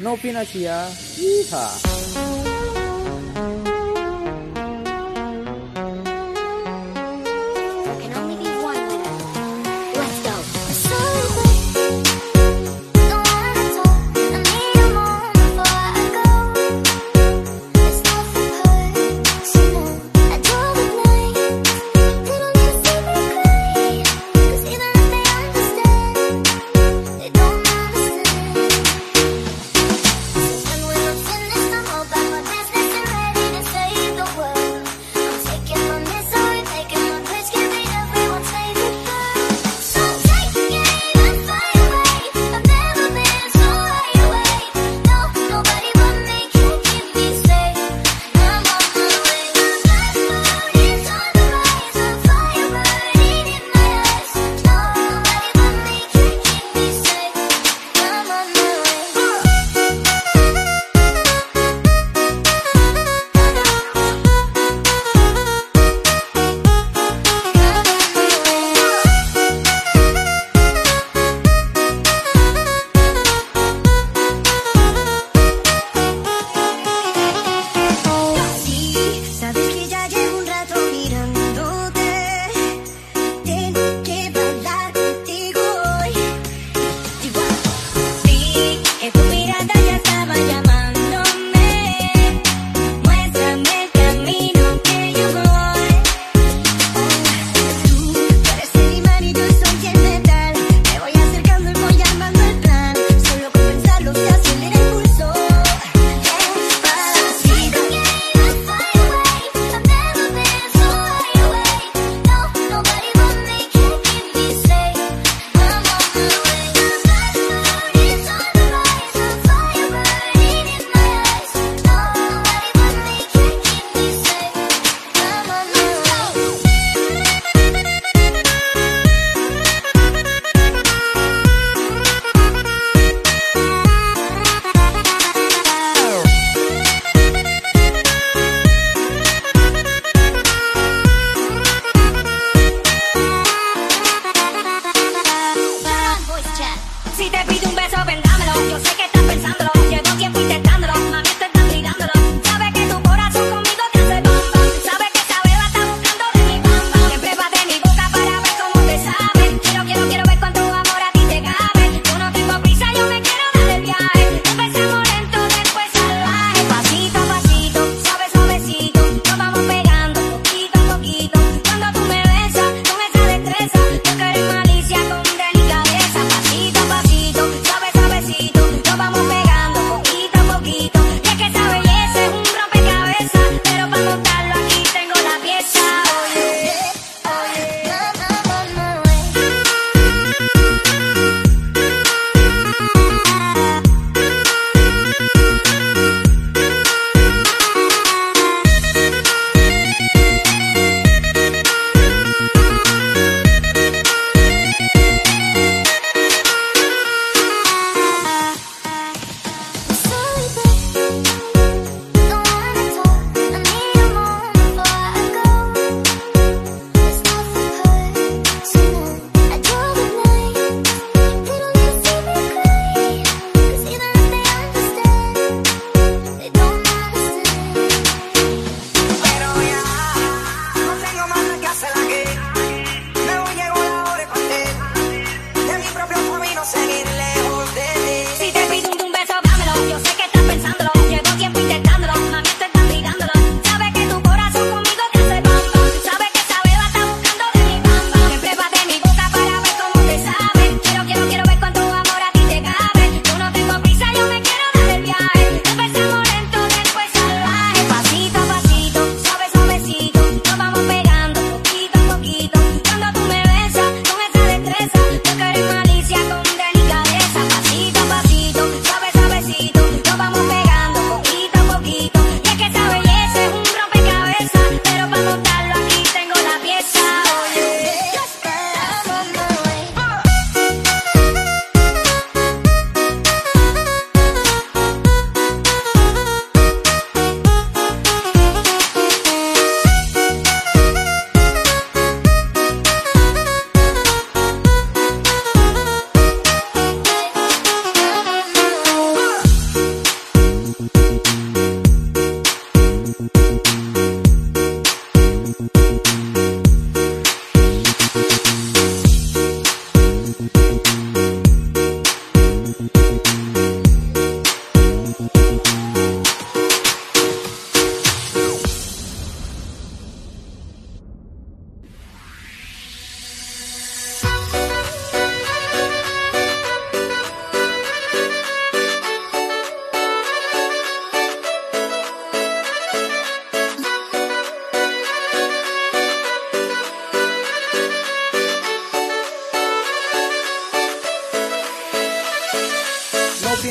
Novinasia. Yeehaw.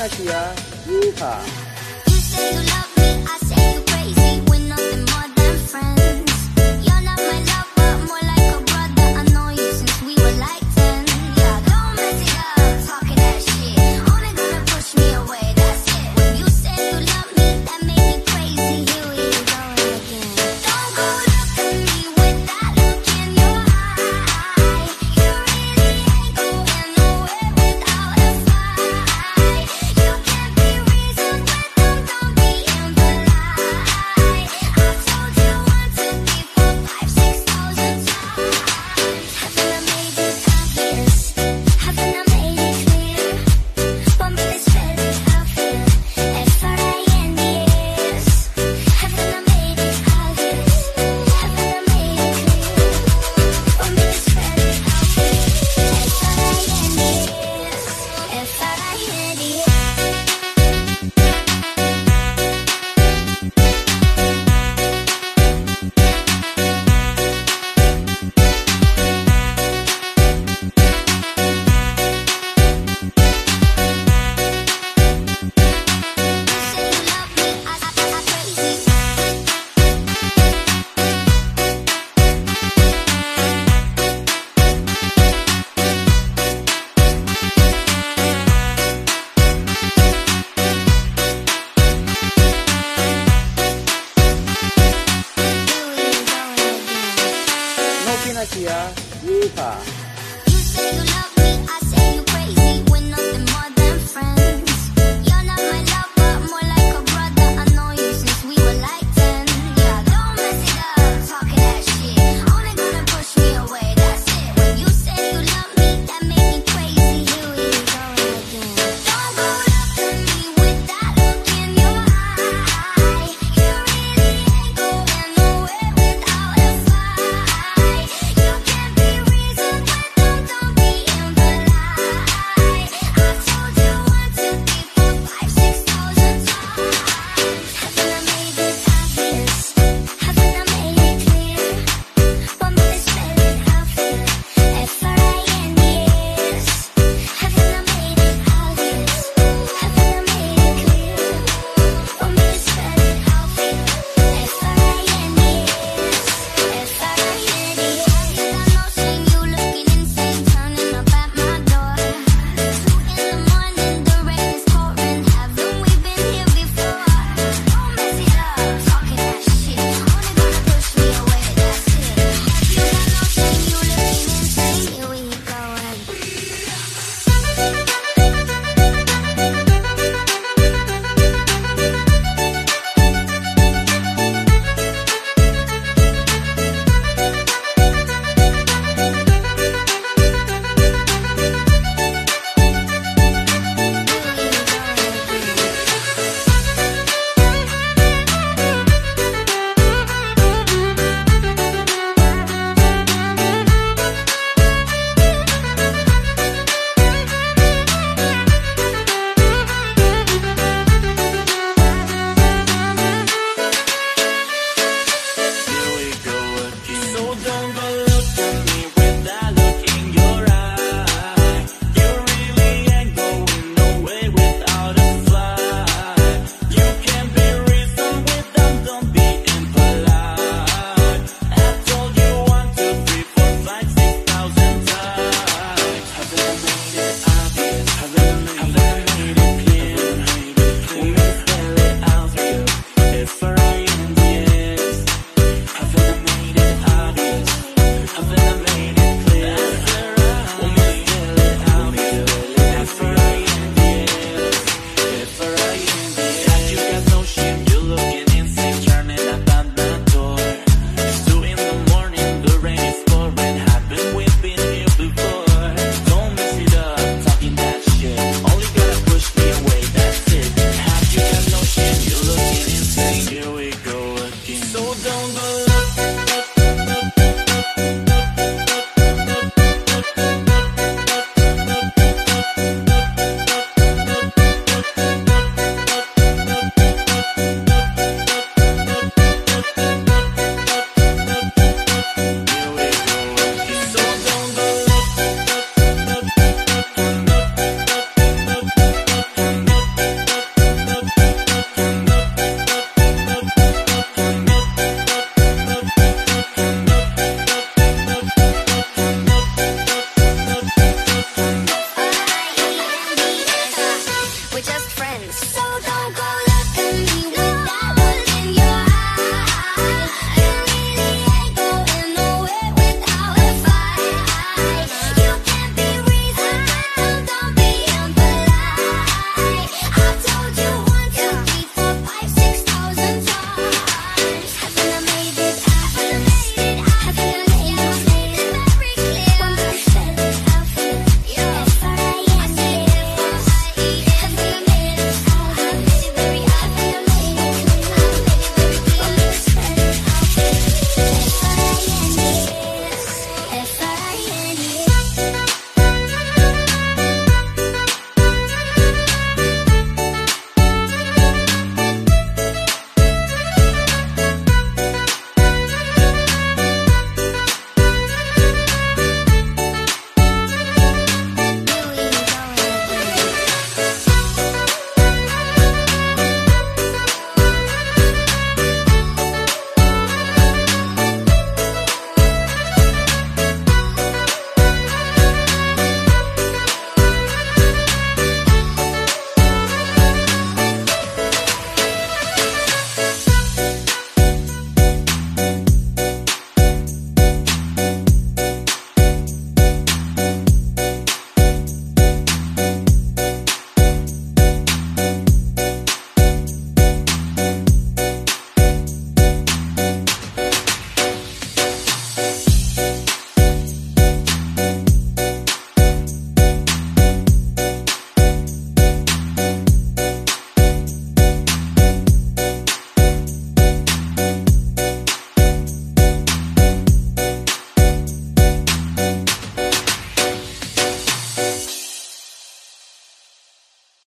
Asia. Yeehaw! Iha!